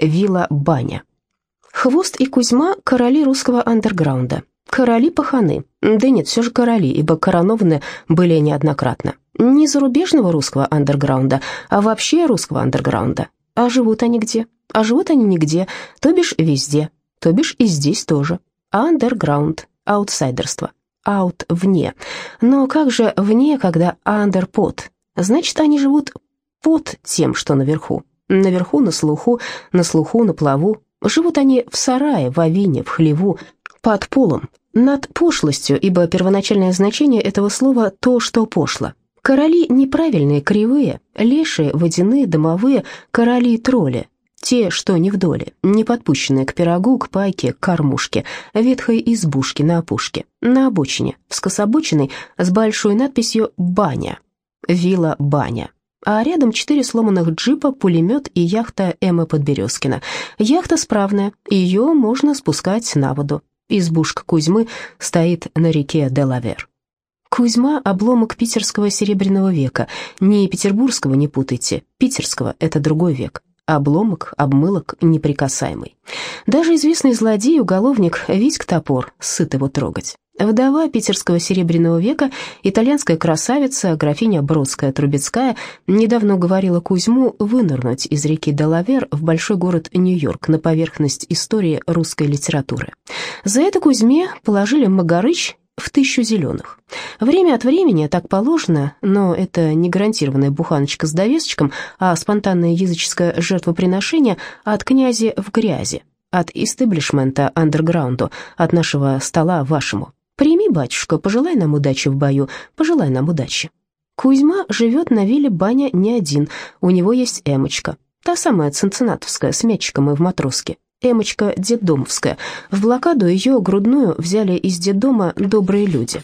Вилла Баня. Хвост и Кузьма – короли русского андерграунда. Короли-паханы. Да нет, все же короли, ибо коронованы были неоднократно. Не зарубежного русского андерграунда, а вообще русского андерграунда. А живут они где? А живут они нигде, то бишь везде, то бишь и здесь тоже. Андерграунд, аутсайдерство, аут вне. Но как же вне, когда андерпод? Значит, они живут под тем, что наверху. Наверху, на слуху, на слуху, на плаву. Живут они в сарае, в авине, в хлеву, под полом, над пошлостью, ибо первоначальное значение этого слова то, что пошло. Короли неправильные, кривые, лешие, водяные, домовые, короли и тролли, те, что не в доле, не подпущенные к пирогу, к пайке, к кормушке, ветхой избушке на опушке, на обочине, скособоченной, с большой надписью «Баня», «Вилла Баня». А рядом четыре сломанных джипа, пулемет и яхта Эммы Подберезкина. Яхта справная, ее можно спускать на воду. Избушка Кузьмы стоит на реке Делавер. Кузьма – обломок питерского серебряного века. Не петербургского, не путайте. Питерского – это другой век. Обломок, обмылок, неприкасаемый. Даже известный злодей, уголовник Витьк Топор сыт его трогать. Вдова питерского серебряного века, итальянская красавица, графиня Бродская-Трубецкая, недавно уговорила Кузьму вынырнуть из реки Делавер в большой город Нью-Йорк на поверхность истории русской литературы. За это Кузьме положили Магарыч в тысячу зеленых. Время от времени так положено, но это не гарантированная буханочка с довесочком, а спонтанное языческое жертвоприношение от князи в грязи, от истеблишмента андерграунду, от нашего стола вашему. Батюшка, пожелай нам удачи в бою, пожелай нам удачи. Кузьма живет на вилле Баня не один, у него есть Эмочка, та самая цинциннатовская с мячиком и в матроске. Эмочка детдомовская. В блокаду ее грудную взяли из детдома добрые люди.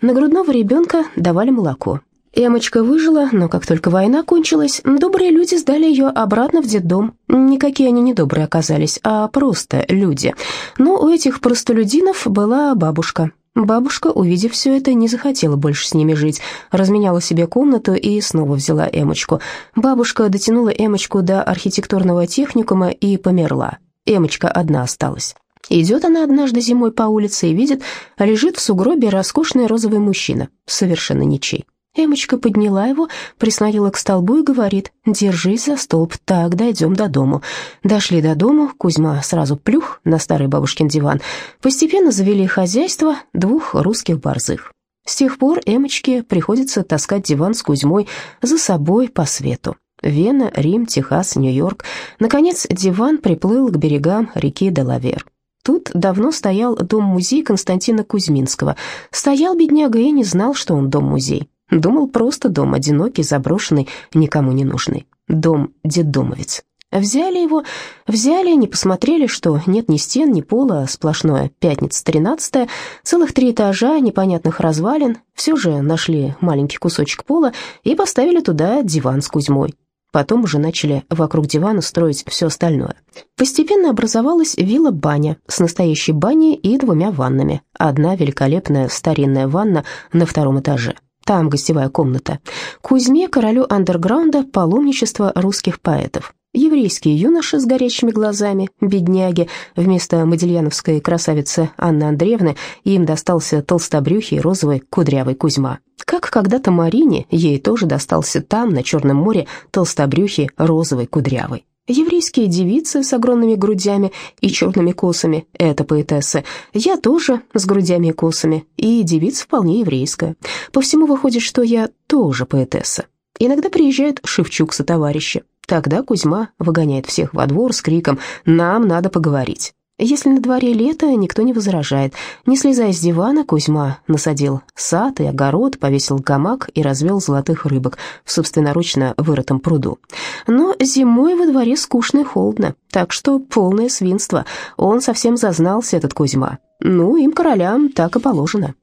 На грудного ребенка давали молоко. Эмочка выжила, но как только война кончилась, добрые люди сдали ее обратно в детдом. Никакие они не добрые оказались, а просто люди. Но у этих простолюдинов была бабушка. Бабушка, увидев все это, не захотела больше с ними жить, разменяла себе комнату и снова взяла Эмочку. Бабушка дотянула Эмочку до архитектурного техникума и померла. Эмочка одна осталась. Идет она однажды зимой по улице и видит, лежит в сугробе роскошный розовый мужчина, совершенно ничей. Эмочка подняла его, прислонила к столбу и говорит, «Держись за столб, так дойдем до дому». Дошли до дому, Кузьма сразу плюх на старый бабушкин диван. Постепенно завели хозяйство двух русских борзых. С тех пор Эмочке приходится таскать диван с Кузьмой за собой по свету. Вена, Рим, Техас, Нью-Йорк. Наконец, диван приплыл к берегам реки Делавер. Тут давно стоял дом-музей Константина Кузьминского. Стоял бедняга и не знал, что он дом-музей. Думал, просто дом, одинокий, заброшенный, никому не нужный. Дом детдомовец. Взяли его, взяли, не посмотрели, что нет ни стен, ни пола, сплошное пятница тринадцатая, целых три этажа непонятных развалин, все же нашли маленький кусочек пола и поставили туда диван с Кузьмой. Потом уже начали вокруг дивана строить все остальное. Постепенно образовалась вилла-баня с настоящей баней и двумя ваннами. Одна великолепная старинная ванна на втором этаже. Там гостевая комната. Кузьме, королю андерграунда, паломничество русских поэтов. Еврейские юноши с горящими глазами, бедняги, вместо модельяновской красавицы Анны Андреевны им достался толстобрюхий розовый кудрявый Кузьма. Как когда-то Марине, ей тоже достался там, на Черном море, толстобрюхий розовый кудрявый. Еврейские девицы с огромными грудями и черными косами – это поэтессы. Я тоже с грудями и косами, и девица вполне еврейская. По всему выходит, что я тоже поэтесса. Иногда приезжает Шевчук со товарища. Тогда Кузьма выгоняет всех во двор с криком «Нам надо поговорить». Если на дворе лето, никто не возражает. Не слезая с дивана, Кузьма насадил сад и огород, повесил гамак и развел золотых рыбок в собственноручно вырытом пруду. Но зимой во дворе скучно и холодно, так что полное свинство. Он совсем зазнался, этот Кузьма. Ну, им, королям, так и положено.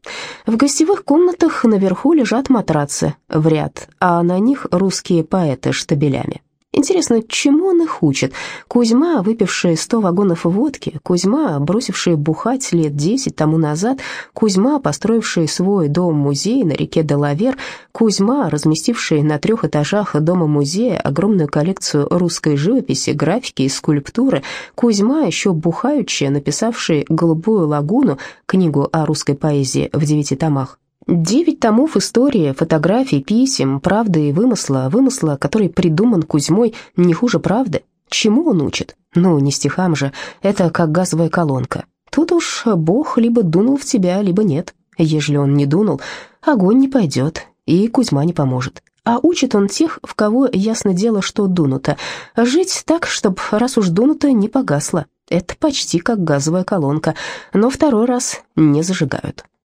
В гостевых комнатах наверху лежат матрацы в ряд, а на них русские поэты штабелями. Интересно, чему он их учит? Кузьма, выпивший сто вагонов водки, Кузьма, бросивший бухать лет десять тому назад, Кузьма, построивший свой дом-музей на реке Делавер, Кузьма, разместивший на трех этажах дома-музея огромную коллекцию русской живописи, графики и скульптуры, Кузьма, еще бухаючи, написавший «Голубую лагуну», книгу о русской поэзии в девяти томах. Девять томов истории, фотографий, писем, правды и вымысла, вымысла, который придуман Кузьмой не хуже правды. Чему он учит? Ну, не стихам же, это как газовая колонка. Тут уж Бог либо дунул в тебя, либо нет. Ежели он не дунул, огонь не пойдет, и Кузьма не поможет. А учит он тех, в кого ясно дело, что дунуто. Жить так, чтоб раз уж дунуто, не погасло. Это почти как газовая колонка, но второй раз не зажигают.